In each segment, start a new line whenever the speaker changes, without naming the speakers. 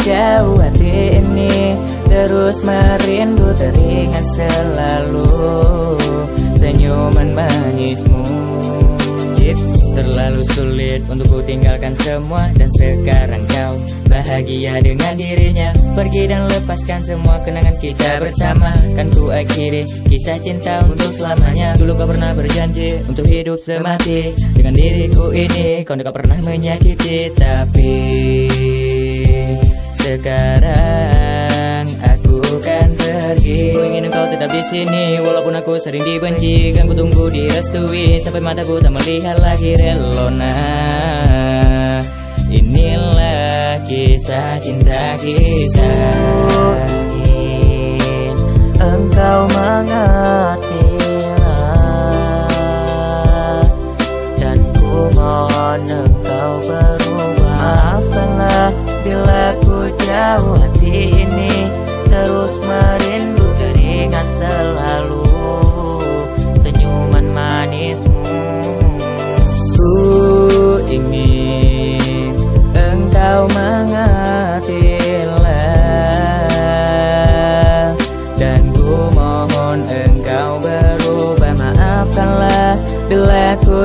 jauh hati ini. Terus merindu teringat selalu. Senyuman manismu. It's terlalu sulit untuk ku tinggalkan semua Dan sekarang kau bahagia dengan dirinya. Pergi dan lepaskan semua kenangan kita bersama. Kan ku akhiri kisah cinta untuk selamanya. Dulu kau pernah berjanji untuk hidup semati. Dengan diriku ini kau tidak pernah menyakiti. Tapi sekarang aku kan pergi. Ku ingin engkau tetap di sini Walaupun aku sering dibenci. Kan ku tunggu direstui Sampai mataku tak melihat lagi relona. Inilah kisah cinta kita.
Engkau mengertilah Dan ku mohon engkau berubah. Maafkanlah bila ku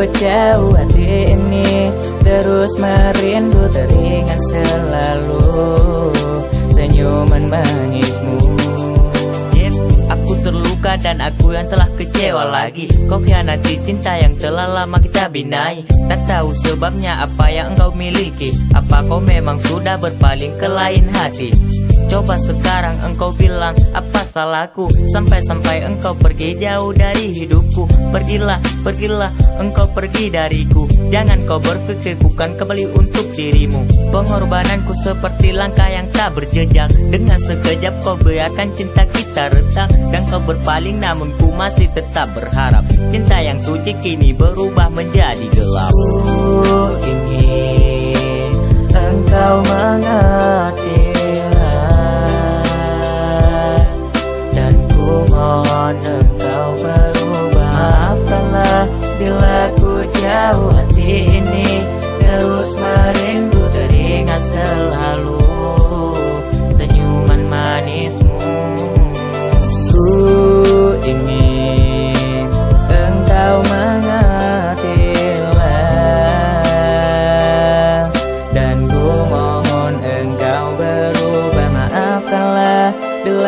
jauh hati ini Terus merindu teringat selalu. Senyuman manismu
aku terluka dan aku yang telah kecewa lagi. Kau khianati cinta yang telah lama kita binai Tak tahu sebabnya apa yang engkau miliki. Apa kau memang sudah berpaling ke lain hati Coba sekarang engkau bilang apa salahku? Sampai-sampai engkau pergi jauh dari hidupku. Pergilah, pergilah, engkau pergi dariku. Jangan kau berpikir bukan kembali untuk dirimu. Pengorbananku seperti langkah yang tak berjejak. Dengan sekejap kau biarkan cinta kita retak. Dan kau berpaling namun ku masih tetap berharap. Cinta yang suci kini berubah menjadi gelap. Ku ingin mohon engkau berubah. Maafkanlah bila ku jauh hati ini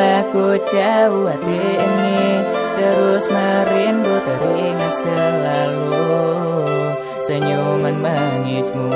bila ku jauh hati ini Terus merindu teringat selalu. Senyuman manismu